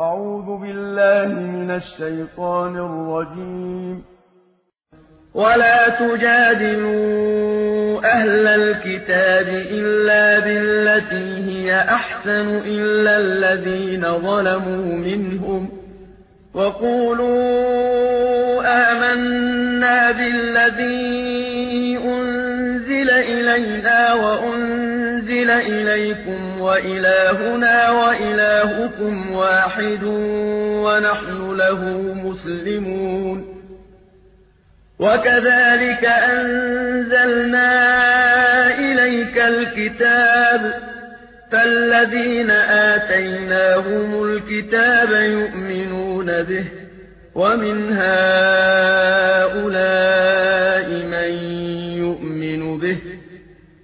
أعوذ بالله من الشيطان الرجيم. ولا تجادلوا أهل الكتاب إلا بالتي هي أحسن إلا الذين ظلموا منهم وقولوا آمنا بالذي أنزل إلينا وأنزل إليكم وإلهنا وإلهكم واحد ونحن له مسلمون. وكذلك أنزلنا إليك الكتاب فالذين آتيناهم الكتاب يؤمنون به ومن هؤلاء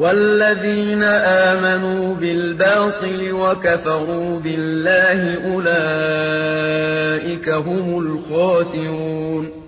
والذين آمنوا بالباطل وكفروا بالله أولئك هم الخاسرون.